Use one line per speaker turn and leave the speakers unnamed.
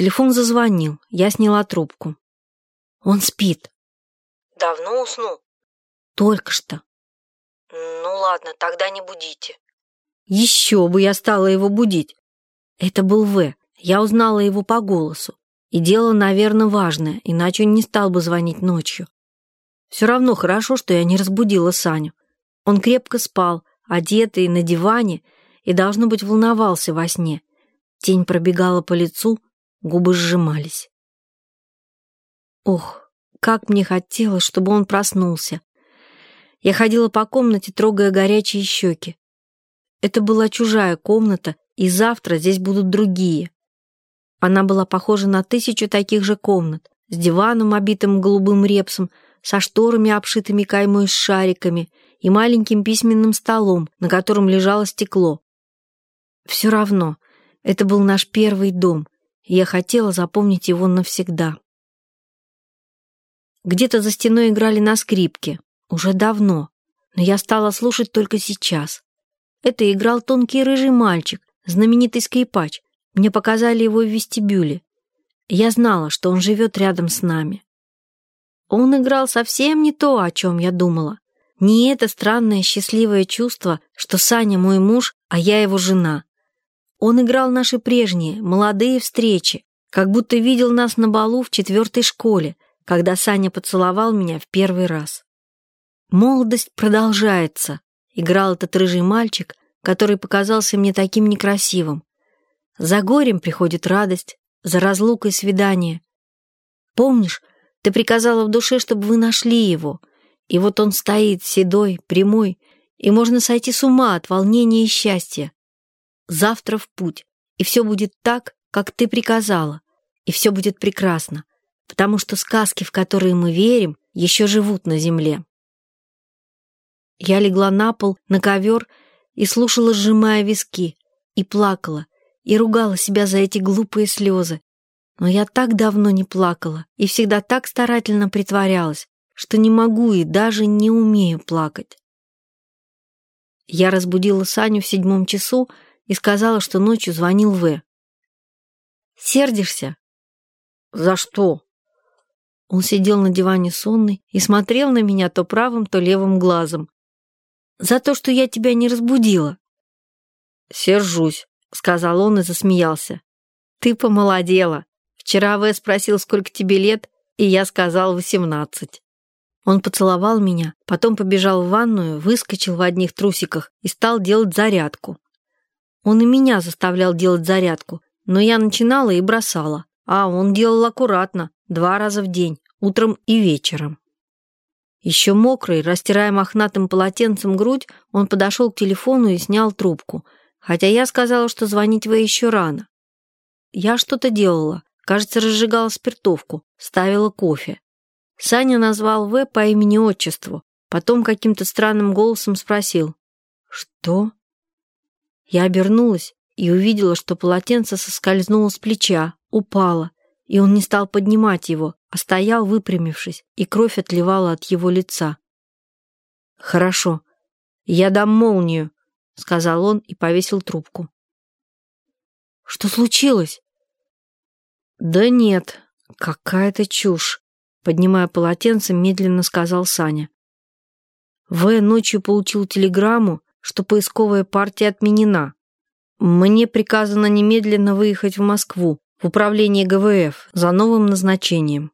Телефон зазвонил, я сняла трубку. Он спит.
Давно уснул?
Только что.
Ну ладно, тогда не будите.
Еще бы я стала его будить. Это был В. Я узнала его по голосу. И дело, наверное, важное, иначе он не стал бы звонить ночью. Все равно хорошо, что я не разбудила Саню. Он крепко спал, одетый на диване, и, должно быть, волновался во сне. Тень пробегала по лицу, губы сжимались. Ох, как мне хотелось, чтобы он проснулся. Я ходила по комнате, трогая горячие щеки. Это была чужая комната, и завтра здесь будут другие. Она была похожа на тысячу таких же комнат, с диваном, обитым голубым репсом, со шторами, обшитыми каймой с шариками, и маленьким письменным столом, на котором лежало стекло. Все равно, это был наш первый дом, я хотела запомнить его навсегда. Где-то за стеной играли на скрипке, уже давно, но я стала слушать только сейчас. Это играл тонкий рыжий мальчик, знаменитый скрипач. Мне показали его в вестибюле. Я знала, что он живет рядом с нами. Он играл совсем не то, о чем я думала. Не это странное счастливое чувство, что Саня мой муж, а я его жена. Он играл наши прежние, молодые встречи, как будто видел нас на балу в четвертой школе, когда Саня поцеловал меня в первый раз. «Молодость продолжается», — играл этот рыжий мальчик, который показался мне таким некрасивым. За горем приходит радость, за разлукой свидание. Помнишь, ты приказала в душе, чтобы вы нашли его, и вот он стоит, седой, прямой, и можно сойти с ума от волнения и счастья. Завтра в путь, и все будет так, как ты приказала, и все будет прекрасно, потому что сказки, в которые мы верим, еще живут на земле. Я легла на пол, на ковер, и слушала, сжимая виски, и плакала, и ругала себя за эти глупые слезы. Но я так давно не плакала и всегда так старательно притворялась, что не могу и даже не умею плакать. Я разбудила Саню в седьмом часу и сказала, что ночью звонил В. «Сердишься?» «За что?» Он сидел на диване сонный и смотрел на меня то правым, то левым глазом. За то, что я тебя не разбудила». «Сержусь», — сказал он и засмеялся. «Ты помолодела. Вчера В спросил, сколько тебе лет, и я сказал восемнадцать». Он поцеловал меня, потом побежал в ванную, выскочил в одних трусиках и стал делать зарядку. Он и меня заставлял делать зарядку, но я начинала и бросала, а он делал аккуратно, два раза в день, утром и вечером. Еще мокрый, растирая мохнатым полотенцем грудь, он подошел к телефону и снял трубку, хотя я сказала, что звонить вы еще рано. Я что-то делала, кажется, разжигала спиртовку, ставила кофе. Саня назвал В по имени-отчеству, потом каким-то странным голосом спросил «Что?». Я обернулась и увидела, что полотенце соскользнуло с плеча, упало, и он не стал поднимать его, а стоял, выпрямившись, и кровь отливала от его лица. «Хорошо, я дам молнию», — сказал он и повесил трубку. «Что случилось?» «Да нет, какая-то чушь», — поднимая полотенце, медленно сказал Саня. В ночью получил телеграмму, что поисковая партия отменена. Мне приказано немедленно выехать в Москву, в управление ГВФ за новым назначением.